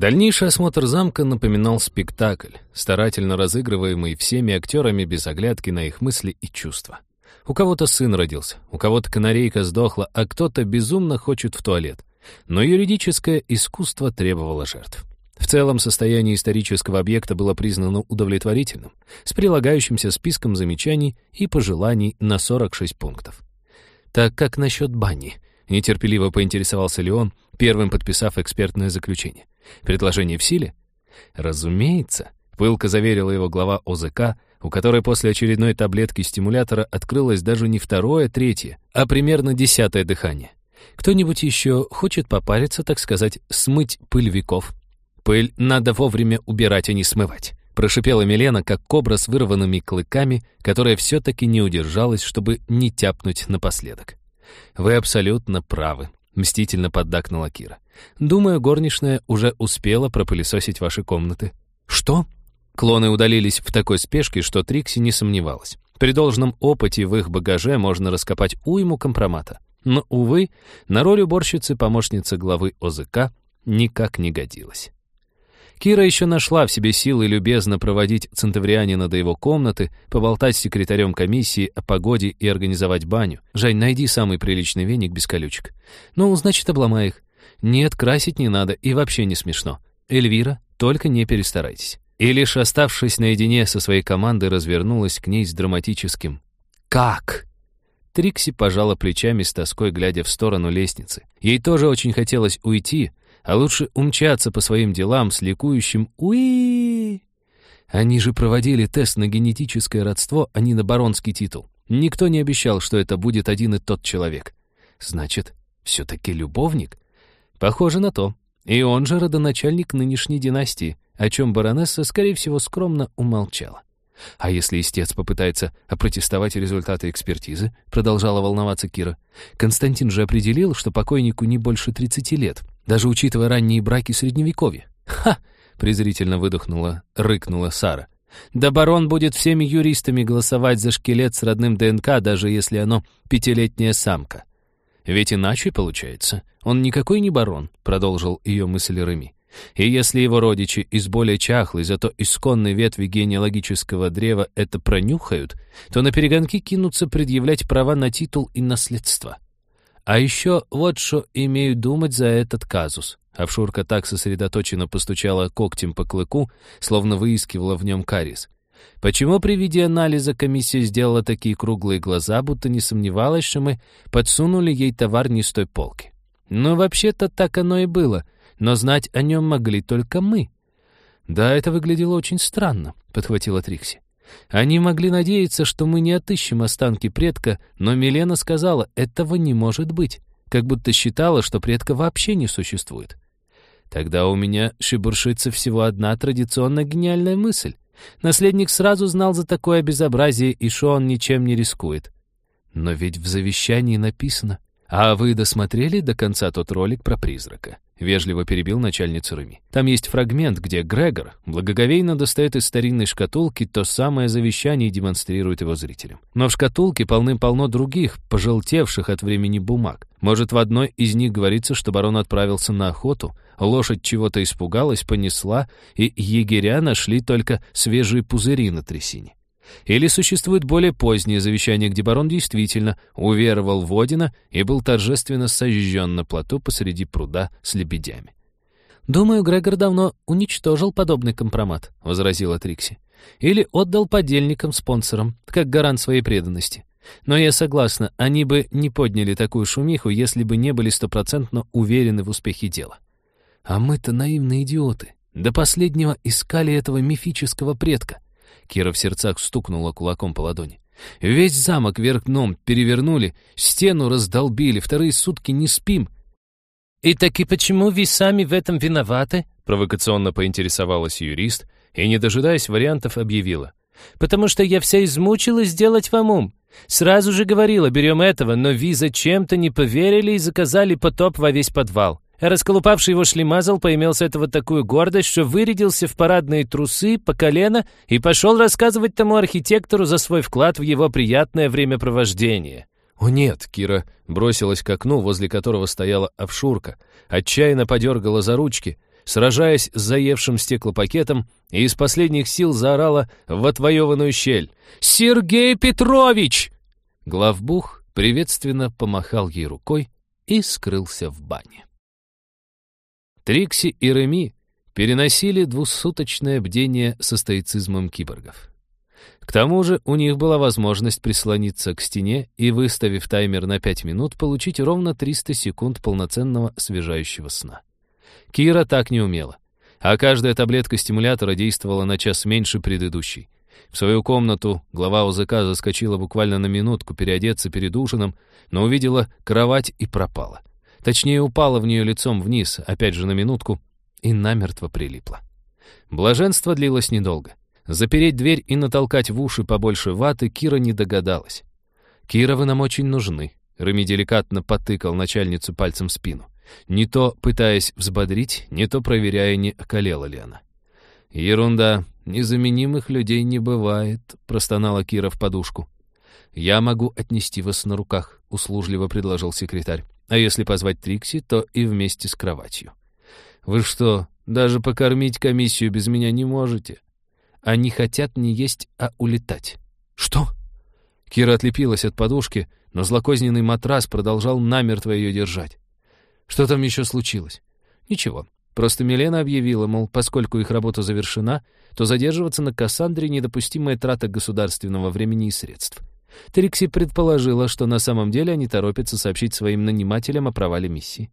Дальнейший осмотр замка напоминал спектакль, старательно разыгрываемый всеми актерами без оглядки на их мысли и чувства. У кого-то сын родился, у кого-то канарейка сдохла, а кто-то безумно хочет в туалет. Но юридическое искусство требовало жертв. В целом, состояние исторического объекта было признано удовлетворительным, с прилагающимся списком замечаний и пожеланий на 46 пунктов. Так как насчет бани? Нетерпеливо поинтересовался Леон, первым подписав экспертное заключение. Предложение в силе? Разумеется, пылко заверила его глава ОЗК, у которой после очередной таблетки стимулятора открылось даже не второе, третье, а примерно десятое дыхание. Кто-нибудь еще хочет попариться, так сказать, смыть пыль веков? Пыль надо вовремя убирать, а не смывать. Прошипела Милена, как кобра с вырванными клыками, которая все-таки не удержалась, чтобы не тяпнуть напоследок. «Вы абсолютно правы», — мстительно поддакнула Кира. «Думаю, горничная уже успела пропылесосить ваши комнаты». «Что?» Клоны удалились в такой спешке, что Трикси не сомневалась. При должном опыте в их багаже можно раскопать уйму компромата. Но, увы, на роль уборщицы помощницы главы ОЗК никак не годилась. Кира еще нашла в себе силы любезно проводить центаврианина до его комнаты, поболтать с секретарем комиссии о погоде и организовать баню. «Жень, найди самый приличный веник без колючек». «Ну, значит, обломай их». «Нет, красить не надо и вообще не смешно». «Эльвира, только не перестарайтесь». И лишь оставшись наедине со своей командой, развернулась к ней с драматическим «Как?». Трикси пожала плечами с тоской, глядя в сторону лестницы. Ей тоже очень хотелось уйти, а лучше умчаться по своим делам с ликующим «Уи!». Они же проводили тест на генетическое родство, а не на баронский титул. Никто не обещал, что это будет один и тот человек. Значит, все-таки любовник? Похоже на то. И он же родоначальник нынешней династии, о чем баронесса, скорее всего, скромно умолчала. А если истец попытается опротестовать результаты экспертизы, продолжала волноваться Кира. Константин же определил, что покойнику не больше 30 лет, даже учитывая ранние браки средневековья. Ха! презрительно выдохнула, рыкнула Сара. Да барон будет всеми юристами голосовать за шкелет с родным ДНК, даже если оно пятилетняя самка. Ведь иначе получается. Он никакой не барон, продолжил ее мысль Реми. И если его родичи из более чахлой, зато исконной ветви генеалогического древа это пронюхают, то на перегонки кинутся предъявлять права на титул и наследство. А еще вот что имею думать за этот казус. Авшурка так сосредоточенно постучала когтем по клыку, словно выискивала в нем карис. Почему при виде анализа комиссия сделала такие круглые глаза, будто не сомневалась, что мы подсунули ей товар не с той полки? Ну, вообще-то так оно и было — но знать о нем могли только мы. «Да, это выглядело очень странно», — подхватила Трикси. «Они могли надеяться, что мы не отыщем останки предка, но Милена сказала, этого не может быть, как будто считала, что предка вообще не существует. Тогда у меня шебуршится всего одна традиционно гениальная мысль. Наследник сразу знал за такое безобразие, и что он ничем не рискует. Но ведь в завещании написано. А вы досмотрели до конца тот ролик про призрака? Вежливо перебил начальницу Рыми. Там есть фрагмент, где Грегор благоговейно достает из старинной шкатулки то самое завещание и демонстрирует его зрителям. Но в шкатулке полным-полно других, пожелтевших от времени бумаг. Может, в одной из них говорится, что барон отправился на охоту, лошадь чего-то испугалась, понесла, и егеря нашли только свежие пузыри на трясине. Или существует более позднее завещание, где барон действительно уверовал в Одина и был торжественно сожжен на плоту посреди пруда с лебедями. «Думаю, Грегор давно уничтожил подобный компромат», — возразила Трикси. «Или отдал подельникам-спонсорам, как гарант своей преданности. Но я согласна, они бы не подняли такую шумиху, если бы не были стопроцентно уверены в успехе дела. А мы-то наивные идиоты. До последнего искали этого мифического предка. Кира в сердцах стукнула кулаком по ладони. «Весь замок вверх дном перевернули, стену раздолбили, вторые сутки не спим». «И таки почему вы сами в этом виноваты?» провокационно поинтересовалась юрист и, не дожидаясь вариантов, объявила. «Потому что я вся измучилась делать вам ум. Сразу же говорила, берем этого, но вы зачем-то не поверили и заказали потоп во весь подвал. Расколупавший его шлемазал поимел с этого такую гордость, что вырядился в парадные трусы по колено и пошел рассказывать тому архитектору за свой вклад в его приятное времяпровождение. «О нет!» — Кира бросилась к окну, возле которого стояла овшурка, отчаянно подергала за ручки, сражаясь с заевшим стеклопакетом, и из последних сил заорала в отвоеванную щель. «Сергей Петрович!» Главбух приветственно помахал ей рукой и скрылся в бане. Трикси и Реми переносили двухсуточное бдение со стоицизмом киборгов. К тому же у них была возможность прислониться к стене и, выставив таймер на 5 минут, получить ровно 300 секунд полноценного освежающего сна. Кира так не умела, а каждая таблетка стимулятора действовала на час меньше предыдущей. В свою комнату глава УЗК заскочила буквально на минутку переодеться перед ужином, но увидела кровать и пропала. Точнее, упала в нее лицом вниз, опять же на минутку, и намертво прилипла. Блаженство длилось недолго. Запереть дверь и натолкать в уши побольше ваты Кира не догадалась. «Кира, вы нам очень нужны», — Рами деликатно потыкал начальницу пальцем в спину. Не то пытаясь взбодрить, не то проверяя, не околела ли она. «Ерунда, незаменимых людей не бывает», — простонала Кира в подушку. «Я могу отнести вас на руках», — услужливо предложил секретарь. «А если позвать Трикси, то и вместе с кроватью». «Вы что, даже покормить комиссию без меня не можете?» Они хотят не есть, а улетать. Что? Кира отлепилась от подушки, но злокозненный матрас продолжал намертво ее держать. Что там еще случилось? Ничего. Просто Милена объявила, мол, поскольку их работа завершена, то задерживаться на Кассандре — недопустимая трата государственного времени и средств. Трикси предположила, что на самом деле они торопятся сообщить своим нанимателям о провале миссии.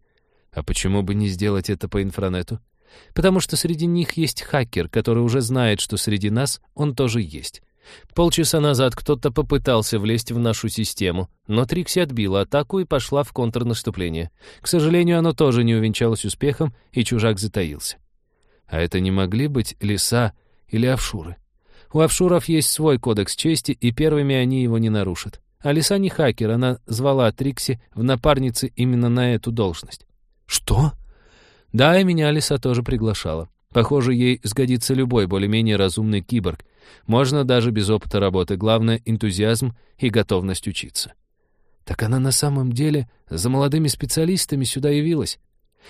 А почему бы не сделать это по инфранету? Потому что среди них есть хакер, который уже знает, что среди нас он тоже есть. Полчаса назад кто-то попытался влезть в нашу систему, но Трикси отбила атаку и пошла в контрнаступление. К сожалению, оно тоже не увенчалось успехом, и чужак затаился. А это не могли быть леса или офшуры. У офшуров есть свой кодекс чести, и первыми они его не нарушат. А лиса не хакер, она звала Трикси в напарнице именно на эту должность. «Что?» Да, и меня Алиса тоже приглашала. Похоже, ей сгодится любой более-менее разумный киборг. Можно даже без опыта работы. Главное — энтузиазм и готовность учиться. Так она на самом деле за молодыми специалистами сюда явилась.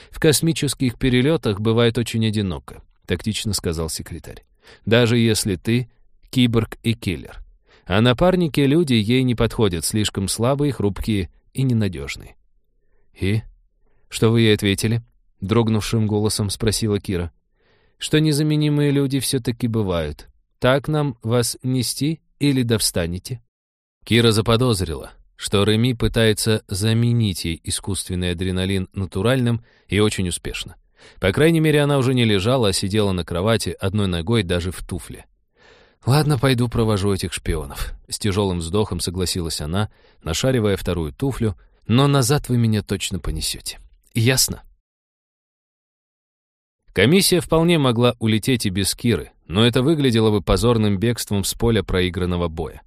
В космических перелетах бывает очень одиноко, тактично сказал секретарь. Даже если ты киборг и киллер. А напарники люди ей не подходят, слишком слабые, хрупкие и ненадежные. И? Что вы ей ответили? — дрогнувшим голосом спросила Кира. «Что незаменимые люди все-таки бывают. Так нам вас нести или довстанете?» Кира заподозрила, что Реми пытается заменить ей искусственный адреналин натуральным и очень успешно. По крайней мере, она уже не лежала, а сидела на кровати, одной ногой даже в туфле. «Ладно, пойду провожу этих шпионов», — с тяжелым вздохом согласилась она, нашаривая вторую туфлю, «но назад вы меня точно понесете. Ясно?» Комиссия вполне могла улететь и без Киры, но это выглядело бы позорным бегством с поля проигранного боя.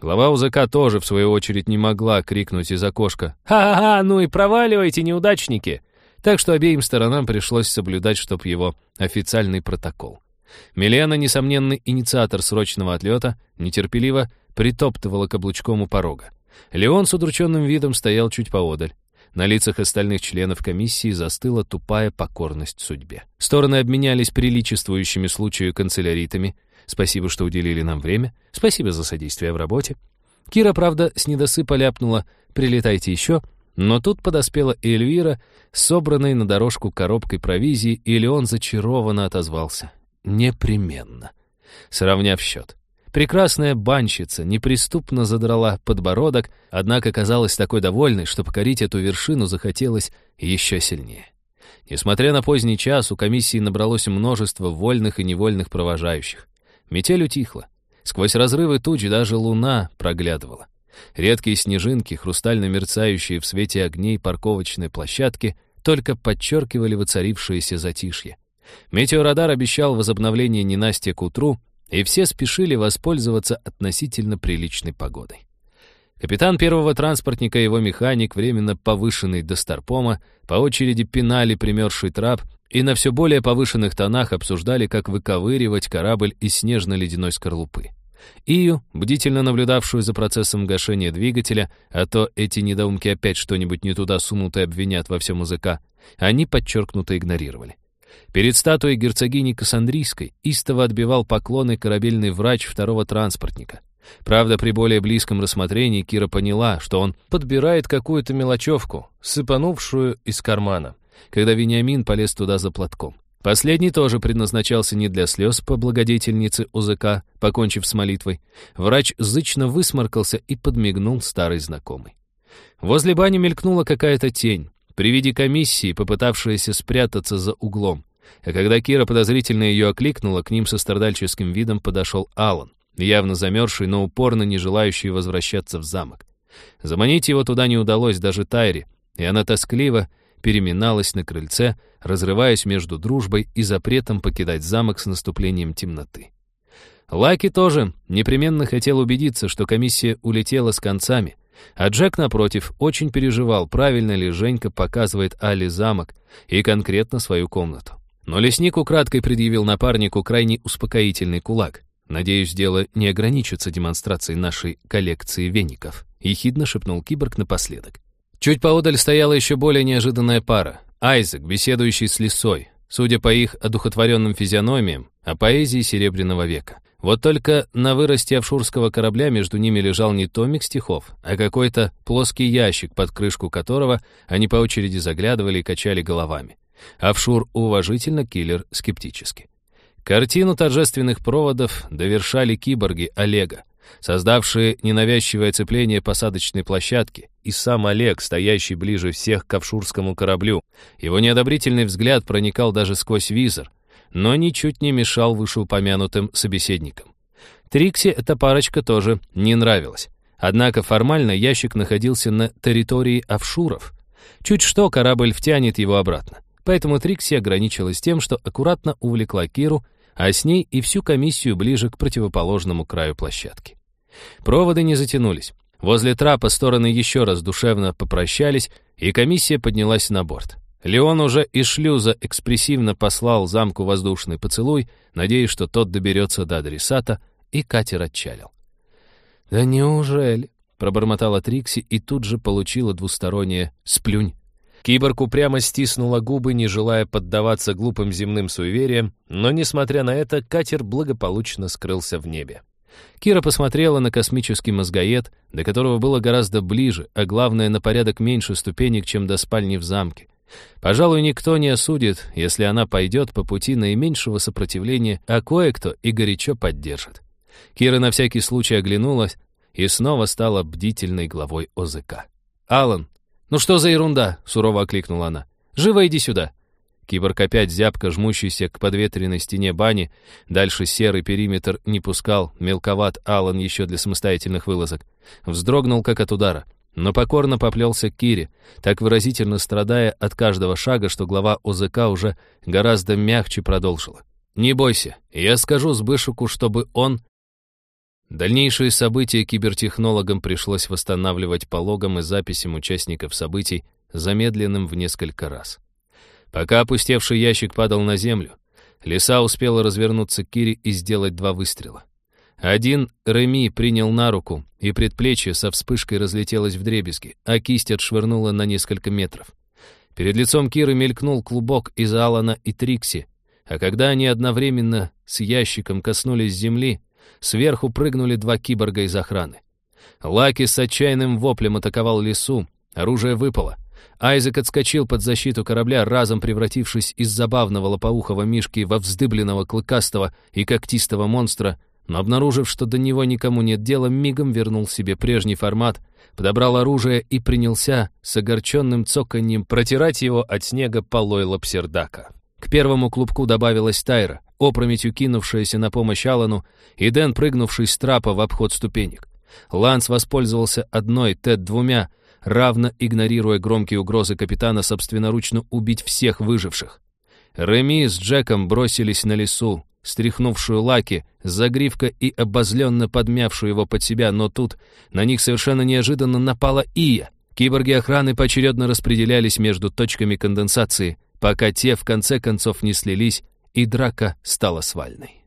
Глава УЗК тоже, в свою очередь, не могла крикнуть из окошка «Ха-ха-ха, ну и проваливайте, неудачники!» Так что обеим сторонам пришлось соблюдать, чтоб его официальный протокол. Милена, несомненный инициатор срочного отлета, нетерпеливо притоптывала каблучком у порога. Леон с удрученным видом стоял чуть поодаль. На лицах остальных членов комиссии застыла тупая покорность судьбе. Стороны обменялись приличествующими случаю канцеляритами. Спасибо, что уделили нам время. Спасибо за содействие в работе. Кира, правда, с недосыпа ляпнула «прилетайте еще», но тут подоспела Эльвира, собранной на дорожку коробкой провизии, и Леон зачарованно отозвался. «Непременно». Сравняв счет. Прекрасная банщица неприступно задрала подбородок, однако казалась такой довольной, что покорить эту вершину захотелось еще сильнее. Несмотря на поздний час, у комиссии набралось множество вольных и невольных провожающих. Метель утихла. Сквозь разрывы туч даже луна проглядывала. Редкие снежинки, хрустально мерцающие в свете огней парковочной площадки, только подчеркивали воцарившееся затишье. Метеорадар обещал возобновление ненастья к утру, и все спешили воспользоваться относительно приличной погодой. Капитан первого транспортника и его механик, временно повышенный до старпома, по очереди пинали примерзший трап и на все более повышенных тонах обсуждали, как выковыривать корабль из снежно-ледяной скорлупы. Ию, бдительно наблюдавшую за процессом гашения двигателя, а то эти недоумки опять что-нибудь не туда сунут и обвинят во всем языка, они подчеркнуто игнорировали. Перед статуей герцогини Кассандрийской истово отбивал поклоны корабельный врач второго транспортника. Правда, при более близком рассмотрении Кира поняла, что он подбирает какую-то мелочевку, сыпанувшую из кармана, когда Вениамин полез туда за платком. Последний тоже предназначался не для слез по благодетельнице УЗК, покончив с молитвой. Врач зычно высморкался и подмигнул старый знакомый. Возле бани мелькнула какая-то тень, при виде комиссии, попытавшаяся спрятаться за углом. А когда Кира подозрительно ее окликнула, к ним со страдальческим видом подошел Алан, явно замерзший, но упорно не желающий возвращаться в замок. Заманить его туда не удалось даже Тайре, и она тоскливо переминалась на крыльце, разрываясь между дружбой и запретом покидать замок с наступлением темноты. Лаки тоже непременно хотел убедиться, что комиссия улетела с концами, а Джек, напротив, очень переживал, правильно ли Женька показывает Али замок и конкретно свою комнату. Но лесник украдкой предъявил напарнику крайне успокоительный кулак. «Надеюсь, дело не ограничится демонстрацией нашей коллекции веников», — ехидно шепнул киборг напоследок. Чуть поодаль стояла еще более неожиданная пара. Айзек, беседующий с лисой, судя по их одухотворенным физиономиям, о поэзии Серебряного века. Вот только на выросте офшурского корабля между ними лежал не томик стихов, а какой-то плоский ящик, под крышку которого они по очереди заглядывали и качали головами. Офшур уважительно, киллер скептически. Картину торжественных проводов довершали киборги Олега, создавшие ненавязчивое цепление посадочной площадки, и сам Олег, стоящий ближе всех к офшурскому кораблю. Его неодобрительный взгляд проникал даже сквозь визор, но ничуть не мешал вышеупомянутым собеседникам. Трикси эта парочка тоже не нравилась. Однако формально ящик находился на территории офшуров. Чуть что корабль втянет его обратно. Поэтому Трикси ограничилась тем, что аккуратно увлекла Киру, а с ней и всю комиссию ближе к противоположному краю площадки. Проводы не затянулись. Возле трапа стороны еще раз душевно попрощались, и комиссия поднялась на борт. Леон уже из шлюза экспрессивно послал замку воздушный поцелуй, надеясь, что тот доберется до адресата, и катер отчалил. «Да неужели?» — пробормотала Трикси и тут же получила двустороннее «сплюнь». Киборг упрямо стиснула губы, не желая поддаваться глупым земным суевериям, но, несмотря на это, катер благополучно скрылся в небе. Кира посмотрела на космический мозгоед, до которого было гораздо ближе, а главное, на порядок меньше ступенек, чем до спальни в замке. Пожалуй, никто не осудит, если она пойдет по пути наименьшего сопротивления, а кое-кто и горячо поддержит. Кира на всякий случай оглянулась и снова стала бдительной главой ОЗК. «Алан, ну что за ерунда?» — сурово окликнула она. «Живо иди сюда!» Киборг опять зябко жмущийся к подветренной стене бани. Дальше серый периметр не пускал, мелковат Алан еще для самостоятельных вылазок. Вздрогнул, как от удара но покорно поплелся к Кире, так выразительно страдая от каждого шага, что глава ОЗК уже гораздо мягче продолжила. «Не бойся, я скажу Сбышику, чтобы он...» Дальнейшие события кибертехнологам пришлось восстанавливать по логам и записям участников событий, замедленным в несколько раз. Пока опустевший ящик падал на землю, Лиса успела развернуться к Кире и сделать два выстрела. Один Реми принял на руку, и предплечье со вспышкой разлетелось в дребезги, а кисть отшвырнула на несколько метров. Перед лицом Киры мелькнул клубок из Алана и Трикси, а когда они одновременно с ящиком коснулись земли, сверху прыгнули два киборга из охраны. Лаки с отчаянным воплем атаковал лесу, оружие выпало. Айзек отскочил под защиту корабля, разом превратившись из забавного лопоухого мишки во вздыбленного клыкастого и когтистого монстра — но, обнаружив, что до него никому нет дела, мигом вернул себе прежний формат, подобрал оружие и принялся с огорченным цоканьем протирать его от снега полой лапсердака. К первому клубку добавилась Тайра, опрометью кинувшаяся на помощь Алану, и Дэн, прыгнувший с трапа в обход ступенек. Ланс воспользовался одной, Тед двумя, равно игнорируя громкие угрозы капитана собственноручно убить всех выживших. Реми с Джеком бросились на лесу, стряхнувшую Лаки, загривка и обозленно подмявшую его под себя, но тут на них совершенно неожиданно напала Ия. Киборги охраны поочередно распределялись между точками конденсации, пока те в конце концов не слились, и драка стала свальной.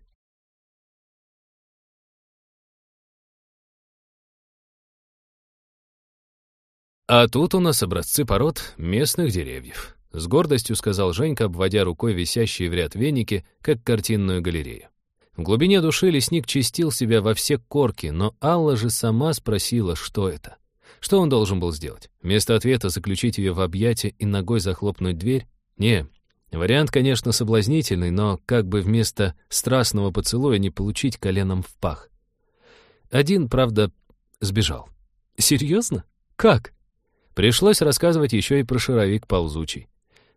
А тут у нас образцы пород местных деревьев. — с гордостью сказал Женька, обводя рукой висящие в ряд веники, как картинную галерею. В глубине души лесник чистил себя во все корки, но Алла же сама спросила, что это. Что он должен был сделать? Вместо ответа заключить ее в объятия и ногой захлопнуть дверь? Не, вариант, конечно, соблазнительный, но как бы вместо страстного поцелуя не получить коленом в пах. Один, правда, сбежал. Серьезно? Как? Пришлось рассказывать еще и про шаровик ползучий.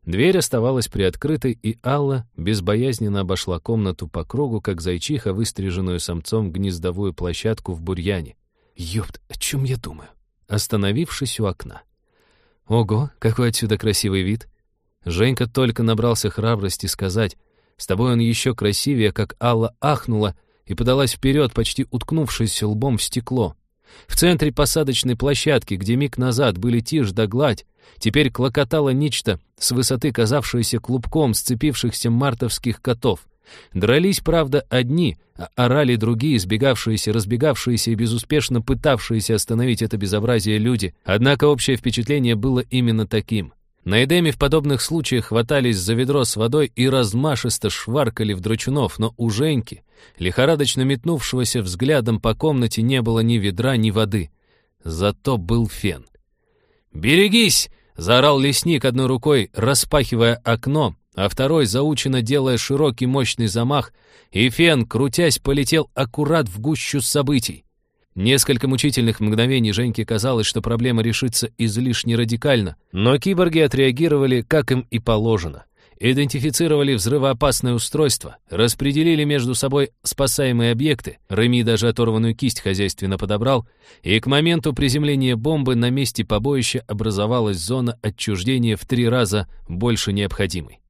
Дверь оставалась приоткрытой, и Алла безбоязненно обошла комнату по кругу, как зайчиха, выстриженную самцом гнездовую площадку в бурьяне. Ёпт, о чем я думаю? Остановившись у окна. Ого, какой отсюда красивый вид. Женька только набрался храбрости сказать, с тобой он еще красивее, как Алла ахнула и подалась вперед, почти уткнувшись лбом в стекло. В центре посадочной площадки, где миг назад были тишь да гладь, теперь клокотало нечто, с высоты казавшееся клубком сцепившихся мартовских котов. Дрались, правда, одни, а орали другие, сбегавшиеся, разбегавшиеся и безуспешно пытавшиеся остановить это безобразие люди. Однако общее впечатление было именно таким. На Эдеме в подобных случаях хватались за ведро с водой и размашисто шваркали в дручунов, но у Женьки, лихорадочно метнувшегося взглядом по комнате, не было ни ведра, ни воды. Зато был фен. «Берегись!» — заорал лесник одной рукой, распахивая окно, а второй, заученно делая широкий мощный замах, и фен, крутясь, полетел аккурат в гущу событий. Несколько мучительных мгновений Женьке казалось, что проблема решится излишне радикально, но киборги отреагировали, как им и положено. Идентифицировали взрывоопасное устройство, распределили между собой спасаемые объекты, Реми даже оторванную кисть хозяйственно подобрал, и к моменту приземления бомбы на месте побоища образовалась зона отчуждения в три раза больше необходимой.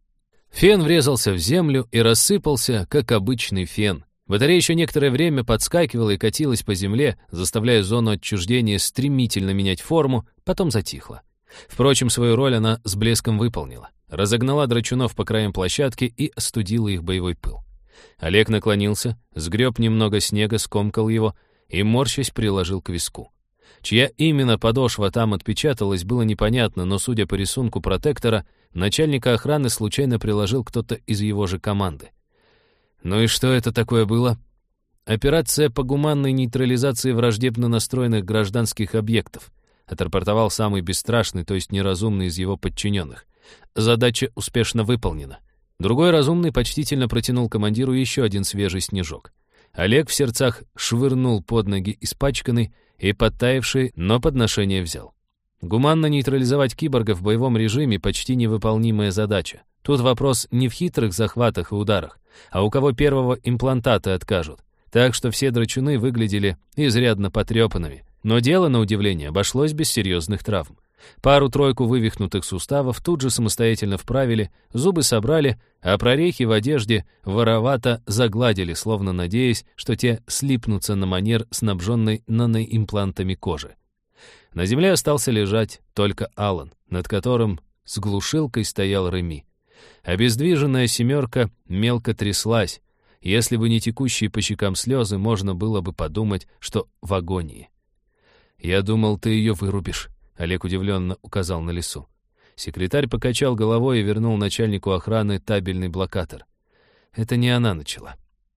Фен врезался в землю и рассыпался, как обычный фен — Батарея еще некоторое время подскакивала и катилась по земле, заставляя зону отчуждения стремительно менять форму, потом затихла. Впрочем, свою роль она с блеском выполнила. Разогнала драчунов по краям площадки и остудила их боевой пыл. Олег наклонился, сгреб немного снега, скомкал его и, морщась, приложил к виску. Чья именно подошва там отпечаталась, было непонятно, но, судя по рисунку протектора, начальника охраны случайно приложил кто-то из его же команды. Ну и что это такое было? Операция по гуманной нейтрализации враждебно настроенных гражданских объектов, отрапортовал самый бесстрашный, то есть неразумный из его подчиненных. Задача успешно выполнена. Другой разумный почтительно протянул командиру еще один свежий снежок. Олег в сердцах швырнул под ноги испачканный и подтаявший, но подношение взял. Гуманно нейтрализовать киборга в боевом режиме почти невыполнимая задача. Тут вопрос не в хитрых захватах и ударах, а у кого первого имплантата откажут. Так что все драчуны выглядели изрядно потрепанными. Но дело, на удивление, обошлось без серьезных травм. Пару-тройку вывихнутых суставов тут же самостоятельно вправили, зубы собрали, а прорехи в одежде воровато загладили, словно надеясь, что те слипнутся на манер снабженной наноимплантами кожи. На земле остался лежать только Алан, над которым с глушилкой стоял Реми. Обездвиженная семерка мелко тряслась. Если бы не текущие по щекам слезы, можно было бы подумать, что в агонии. «Я думал, ты ее вырубишь», — Олег удивленно указал на лесу. Секретарь покачал головой и вернул начальнику охраны табельный блокатор. Это не она начала.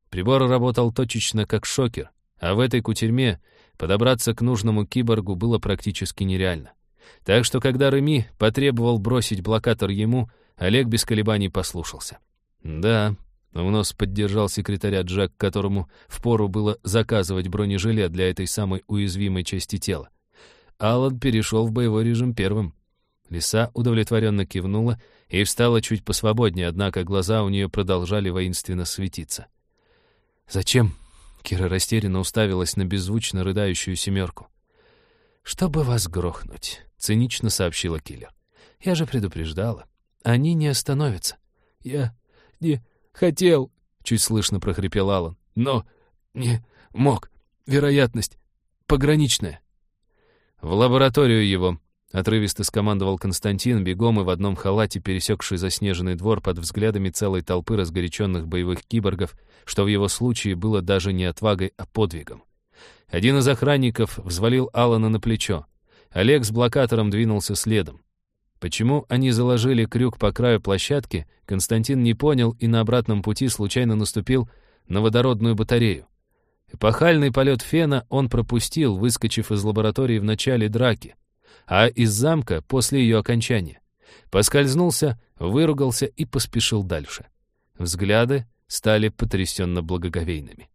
Прибор работал точечно как шокер, а в этой кутерьме подобраться к нужному киборгу было практически нереально. Так что, когда Реми потребовал бросить блокатор ему, Олег без колебаний послушался. «Да», — в нос поддержал секретаря Джек, которому впору было заказывать бронежилет для этой самой уязвимой части тела. Аллан перешел в боевой режим первым. Лиса удовлетворенно кивнула и встала чуть посвободнее, однако глаза у нее продолжали воинственно светиться. «Зачем?» — Кира растерянно уставилась на беззвучно рыдающую семерку. «Чтобы вас грохнуть», — цинично сообщила киллер. «Я же предупреждала. Они не остановятся. Я не хотел, чуть слышно прохрипел Алан. Но не мог. Вероятность пограничная. В лабораторию его, отрывисто скомандовал Константин, бегом и в одном халате пересекший заснеженный двор под взглядами целой толпы разгоряченных боевых киборгов, что в его случае было даже не отвагой, а подвигом. Один из охранников взвалил Алана на плечо. Олег с блокатором двинулся следом. Почему они заложили крюк по краю площадки, Константин не понял и на обратном пути случайно наступил на водородную батарею. Эпохальный полет фена он пропустил, выскочив из лаборатории в начале драки, а из замка после ее окончания. Поскользнулся, выругался и поспешил дальше. Взгляды стали потрясенно благоговейными.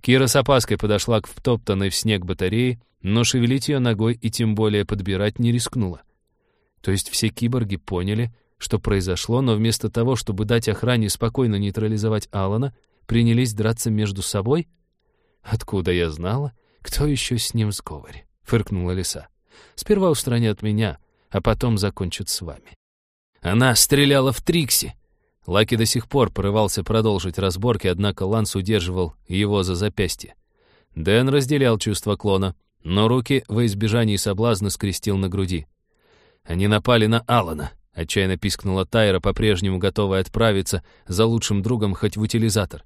Кира с опаской подошла к втоптанной в снег батарее, но шевелить ее ногой и тем более подбирать не рискнула. То есть все киборги поняли, что произошло, но вместо того, чтобы дать охране спокойно нейтрализовать Алана, принялись драться между собой? Откуда я знала, кто еще с ним сговоре? Фыркнула лиса. Сперва устранят меня, а потом закончат с вами. Она стреляла в Трикси. Лаки до сих пор порывался продолжить разборки, однако Ланс удерживал его за запястье. Дэн разделял чувства клона, но руки во избежании соблазна скрестил на груди. Они напали на Алана. Отчаянно пискнула Тайра, по-прежнему готовая отправиться за лучшим другом хоть в утилизатор.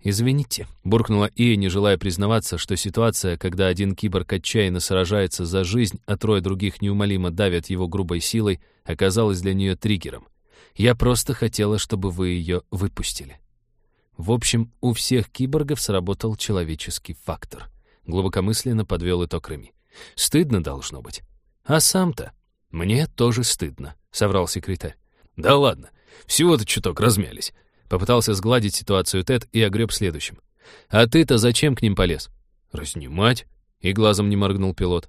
«Извините», — буркнула Ия, не желая признаваться, что ситуация, когда один киборг отчаянно сражается за жизнь, а трое других неумолимо давят его грубой силой, оказалась для нее триггером. «Я просто хотела, чтобы вы ее выпустили». В общем, у всех киборгов сработал человеческий фактор. Глубокомысленно подвел итог Реми. Стыдно должно быть. А сам-то? «Мне тоже стыдно», — соврал секретарь. «Да ладно, всего-то чуток размялись». Попытался сгладить ситуацию Тед и огреб следующим. «А ты-то зачем к ним полез?» «Разнимать», — и глазом не моргнул пилот.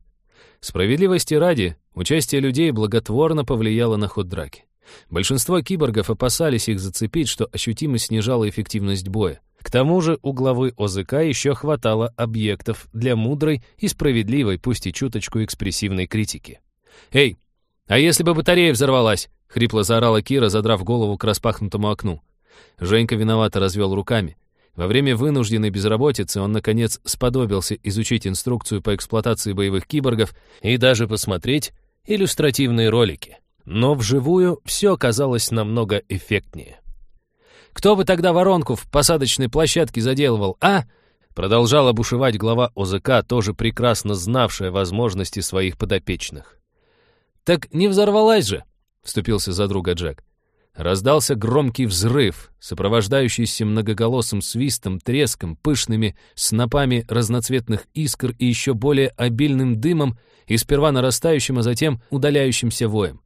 Справедливости ради, участие людей благотворно повлияло на ход драки. Большинство киборгов опасались их зацепить, что ощутимо снижало эффективность боя. К тому же у главы ОЗК еще хватало объектов для мудрой и справедливой, пусть и чуточку экспрессивной критики. «Эй, «А если бы батарея взорвалась?» — хрипло заорала Кира, задрав голову к распахнутому окну. Женька виновато развел руками. Во время вынужденной безработицы он, наконец, сподобился изучить инструкцию по эксплуатации боевых киборгов и даже посмотреть иллюстративные ролики. Но вживую все оказалось намного эффектнее. «Кто бы тогда воронку в посадочной площадке заделывал, а?» Продолжала бушевать глава ОЗК, тоже прекрасно знавшая возможности своих подопечных. «Так не взорвалась же!» — вступился за друга Джек. Раздался громкий взрыв, сопровождающийся многоголосым свистом, треском, пышными снопами разноцветных искр и еще более обильным дымом, и сперва нарастающим, а затем удаляющимся воем.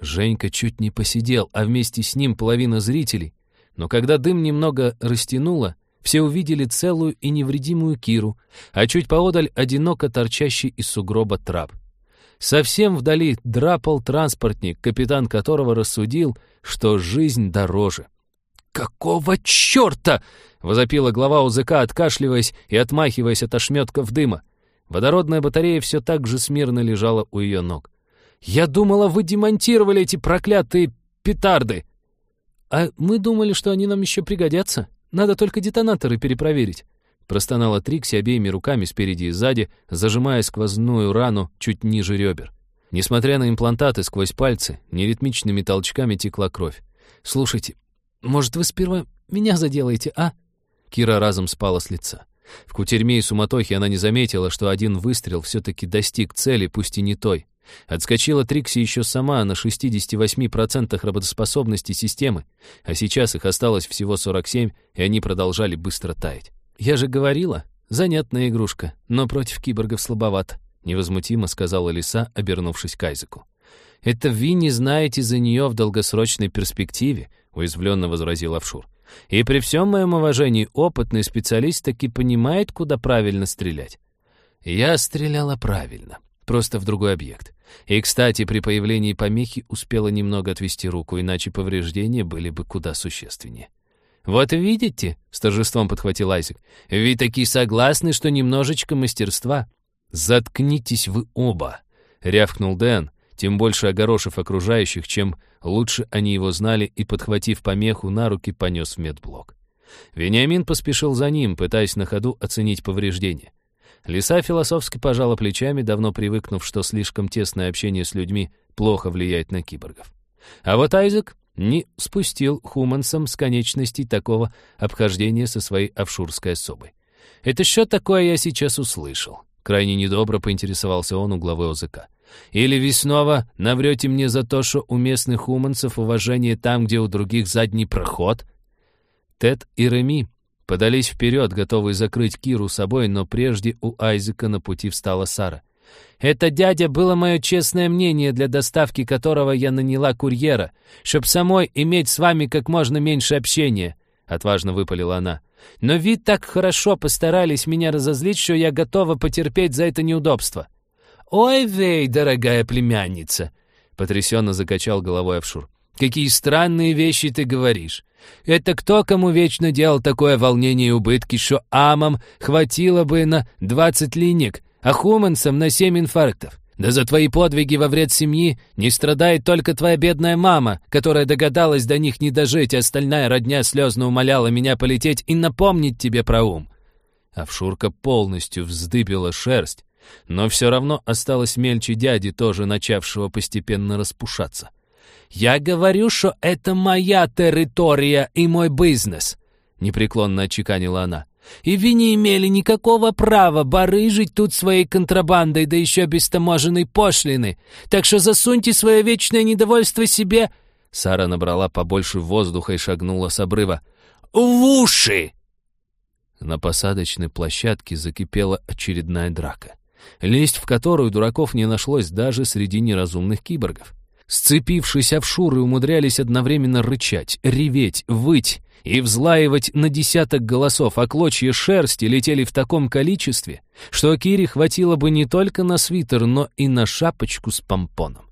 Женька чуть не посидел, а вместе с ним половина зрителей. Но когда дым немного растянуло, все увидели целую и невредимую Киру, а чуть поодаль одиноко торчащий из сугроба трап. Совсем вдали драпал транспортник, капитан которого рассудил, что жизнь дороже. «Какого черта?» — возопила глава УЗК, откашливаясь и отмахиваясь от ошметков дыма. Водородная батарея все так же смирно лежала у ее ног. «Я думала, вы демонтировали эти проклятые петарды!» «А мы думали, что они нам еще пригодятся. Надо только детонаторы перепроверить». Простонала Трикси обеими руками спереди и сзади, зажимая сквозную рану чуть ниже ребер. Несмотря на имплантаты сквозь пальцы, неритмичными толчками текла кровь. «Слушайте, может, вы сперва меня заделаете, а?» Кира разом спала с лица. В кутерьме и суматохе она не заметила, что один выстрел все-таки достиг цели, пусть и не той. Отскочила Трикси еще сама на 68% работоспособности системы, а сейчас их осталось всего 47, и они продолжали быстро таять. «Я же говорила, занятная игрушка, но против киборгов слабоват», — невозмутимо сказала лиса, обернувшись к Айзеку. «Это вы не знаете за нее в долгосрочной перспективе», — уязвленно возразил Авшур. «И при всем моем уважении опытный специалист таки понимает, куда правильно стрелять». «Я стреляла правильно, просто в другой объект. И, кстати, при появлении помехи успела немного отвести руку, иначе повреждения были бы куда существеннее. «Вот видите», — с торжеством подхватил Айзек, «вы такие согласны, что немножечко мастерства». «Заткнитесь вы оба», — рявкнул Дэн, тем больше огорошив окружающих, чем лучше они его знали, и, подхватив помеху, на руки понес в медблок. Вениамин поспешил за ним, пытаясь на ходу оценить повреждения. Лиса философски пожала плечами, давно привыкнув, что слишком тесное общение с людьми плохо влияет на киборгов. А вот Айзек не спустил Хумансом с конечностей такого обхождения со своей офшурской особой. «Это что такое я сейчас услышал?» Крайне недобро поинтересовался он у главы ОЗК. Или вы наврете мне за то, что у местных уманцев уважение там, где у других задний проход?» Тед и Реми подались вперед, готовые закрыть Киру собой, но прежде у Айзека на пути встала Сара. «Это, дядя, было мое честное мнение, для доставки которого я наняла курьера, чтоб самой иметь с вами как можно меньше общения», — отважно выпалила она. «Но вы так хорошо постарались меня разозлить, что я готова потерпеть за это неудобство». «Ой, вей, дорогая племянница!» — потрясенно закачал головой Авшур. «Какие странные вещи ты говоришь! Это кто кому вечно делал такое волнение и убытки, что амам хватило бы на двадцать линек, а хуманцам на семь инфарктов? Да за твои подвиги во вред семьи не страдает только твоя бедная мама, которая догадалась до них не дожить, а остальная родня слезно умоляла меня полететь и напомнить тебе про ум». Авшурка полностью вздыбила шерсть, но все равно осталось мельче дяди, тоже начавшего постепенно распушаться. «Я говорю, что это моя территория и мой бизнес», — непреклонно отчеканила она. «И вы не имели никакого права барыжить тут своей контрабандой, да еще без таможенной пошлины. Так что засуньте свое вечное недовольство себе...» Сара набрала побольше воздуха и шагнула с обрыва. «В уши!» На посадочной площадке закипела очередная драка лезть в которую дураков не нашлось даже среди неразумных киборгов. Сцепившись овшуры умудрялись одновременно рычать, реветь, выть и взлаивать на десяток голосов, а клочья шерсти летели в таком количестве, что Кире хватило бы не только на свитер, но и на шапочку с помпоном.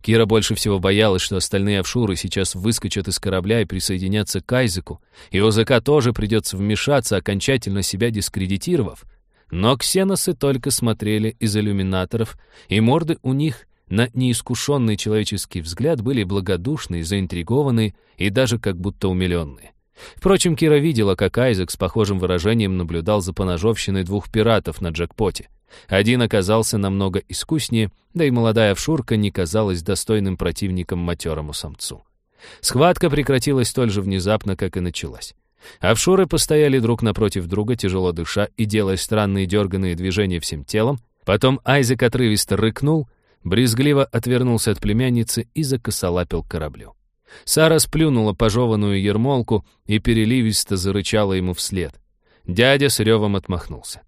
Кира больше всего боялась, что остальные офшуры сейчас выскочат из корабля и присоединятся к Айзеку, и ОЗК тоже придется вмешаться, окончательно себя дискредитировав — но ксеносы только смотрели из иллюминаторов, и морды у них на неискушенный человеческий взгляд были благодушные, заинтригованные и даже как будто умиленные. Впрочем, Кира видела, как Айзек с похожим выражением наблюдал за поножовщиной двух пиратов на джекпоте. Один оказался намного искуснее, да и молодая вшурка не казалась достойным противником матерому самцу. Схватка прекратилась столь же внезапно, как и началась. Офшоры постояли друг напротив друга, тяжело дыша и делая странные дерганные движения всем телом. Потом Айзек отрывисто рыкнул, брезгливо отвернулся от племянницы и закосолапил кораблю. Сара сплюнула пожеванную ермолку и переливисто зарычала ему вслед. Дядя с ревом отмахнулся.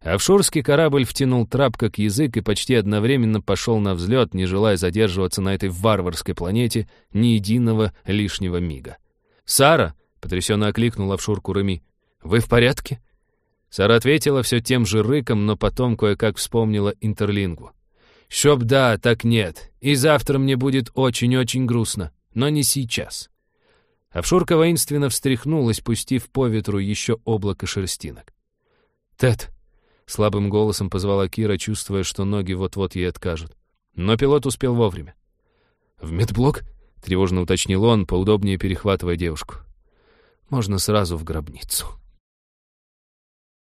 Офшорский корабль втянул трап как язык и почти одновременно пошел на взлет, не желая задерживаться на этой варварской планете ни единого лишнего мига. Сара, Потрясенно окликнула в Шурку Реми. «Вы в порядке?» Сара ответила все тем же рыком, но потом кое-как вспомнила интерлингу. «Чтоб да, так нет. И завтра мне будет очень-очень грустно. Но не сейчас». Овшурка воинственно встряхнулась, пустив по ветру еще облако шерстинок. «Тед!» — слабым голосом позвала Кира, чувствуя, что ноги вот-вот ей откажут. Но пилот успел вовремя. «В медблок?» — тревожно уточнил он, поудобнее перехватывая девушку можно сразу в гробницу.